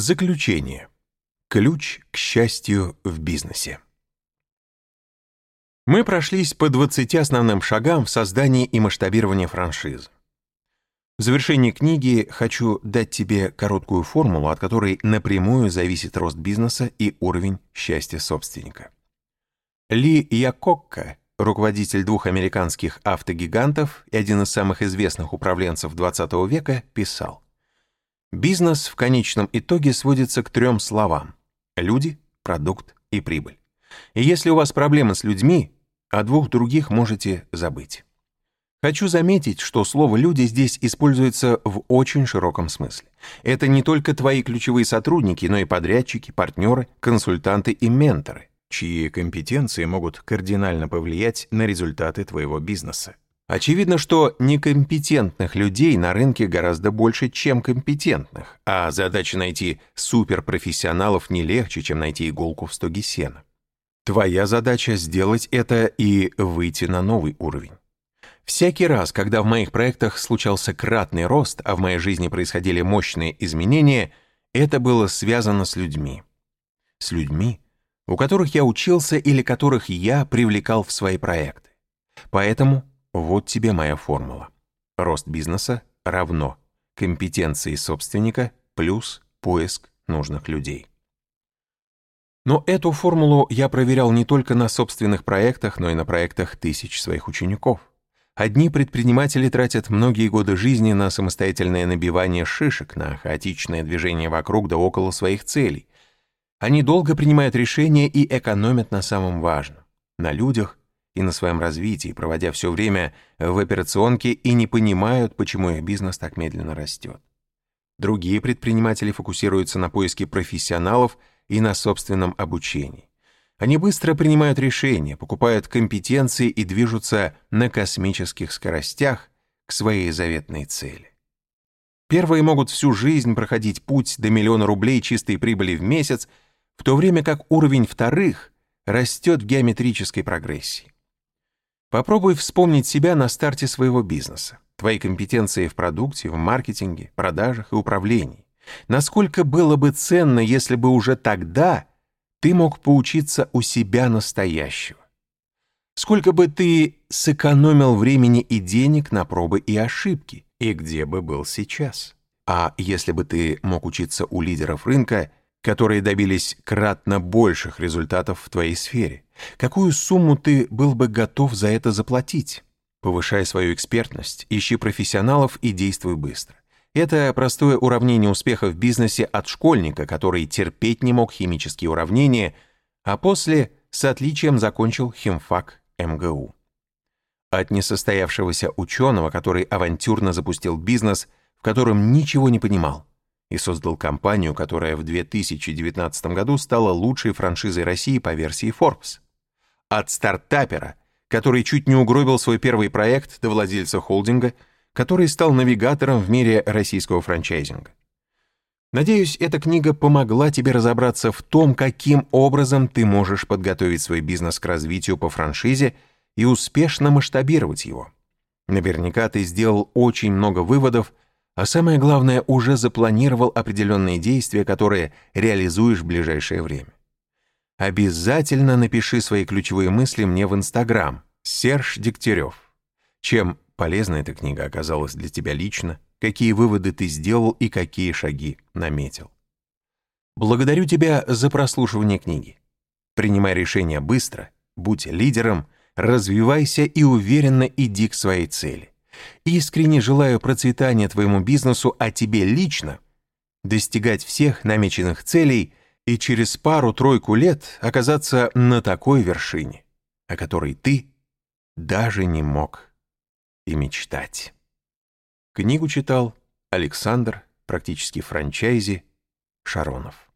Заключение. Ключ к счастью в бизнесе. Мы прошлись по 20 основным шагам в создании и масштабировании франшиз. В завершении книги хочу дать тебе короткую формулу, от которой напрямую зависит рост бизнеса и уровень счастья собственника. Ли Якокка, руководитель двух американских автогигантов и один из самых известных управленцев 20 века, писал «Бизнес в конечном итоге сводится к трем словам – люди, продукт и прибыль. И если у вас проблемы с людьми, о двух других можете забыть. Хочу заметить, что слово «люди» здесь используется в очень широком смысле. Это не только твои ключевые сотрудники, но и подрядчики, партнеры, консультанты и менторы, чьи компетенции могут кардинально повлиять на результаты твоего бизнеса. Очевидно, что некомпетентных людей на рынке гораздо больше, чем компетентных, а задача найти суперпрофессионалов не легче, чем найти иголку в стоге сена. Твоя задача сделать это и выйти на новый уровень. Всякий раз, когда в моих проектах случался кратный рост, а в моей жизни происходили мощные изменения, это было связано с людьми. С людьми, у которых я учился или которых я привлекал в свои проекты. Поэтому вот тебе моя формула. Рост бизнеса равно компетенции собственника плюс поиск нужных людей. Но эту формулу я проверял не только на собственных проектах, но и на проектах тысяч своих учеников. Одни предприниматели тратят многие годы жизни на самостоятельное набивание шишек, на хаотичное движение вокруг да около своих целей. Они долго принимают решения и экономят на самом важном — на людях и на своем развитии, проводя все время в операционке и не понимают, почему их бизнес так медленно растет. Другие предприниматели фокусируются на поиске профессионалов и на собственном обучении. Они быстро принимают решения, покупают компетенции и движутся на космических скоростях к своей заветной цели. Первые могут всю жизнь проходить путь до миллиона рублей чистой прибыли в месяц, в то время как уровень вторых растет в геометрической прогрессии. Попробуй вспомнить себя на старте своего бизнеса, твои компетенции в продукте, в маркетинге, продажах и управлении. Насколько было бы ценно, если бы уже тогда ты мог поучиться у себя настоящего. Сколько бы ты сэкономил времени и денег на пробы и ошибки, и где бы был сейчас? А если бы ты мог учиться у лидеров рынка, которые добились кратно больших результатов в твоей сфере, какую сумму ты был бы готов за это заплатить? Повышай свою экспертность, ищи профессионалов и действуй быстро. Это простое уравнение успеха в бизнесе от школьника, который терпеть не мог химические уравнения, а после с отличием закончил химфак МГУ. От несостоявшегося ученого, который авантюрно запустил бизнес, в котором ничего не понимал, и создал компанию, которая в 2019 году стала лучшей франшизой России по версии Forbes. От стартапера, который чуть не угробил свой первый проект до владельца холдинга – который стал навигатором в мире российского франчайзинга. Надеюсь, эта книга помогла тебе разобраться в том, каким образом ты можешь подготовить свой бизнес к развитию по франшизе и успешно масштабировать его. Наверняка ты сделал очень много выводов, а самое главное, уже запланировал определенные действия, которые реализуешь в ближайшее время. Обязательно напиши свои ключевые мысли мне в Инстаграм Серж Дегтярев. Чем полезна эта книга оказалась для тебя лично, какие выводы ты сделал и какие шаги наметил. Благодарю тебя за прослушивание книги. Принимай решения быстро, будь лидером, развивайся и уверенно иди к своей цели. Искренне желаю процветания твоему бизнесу, а тебе лично достигать всех намеченных целей и через пару-тройку лет оказаться на такой вершине, о которой ты даже не мог и мечтать. Книгу читал Александр, практически франчайзи, Шаронов.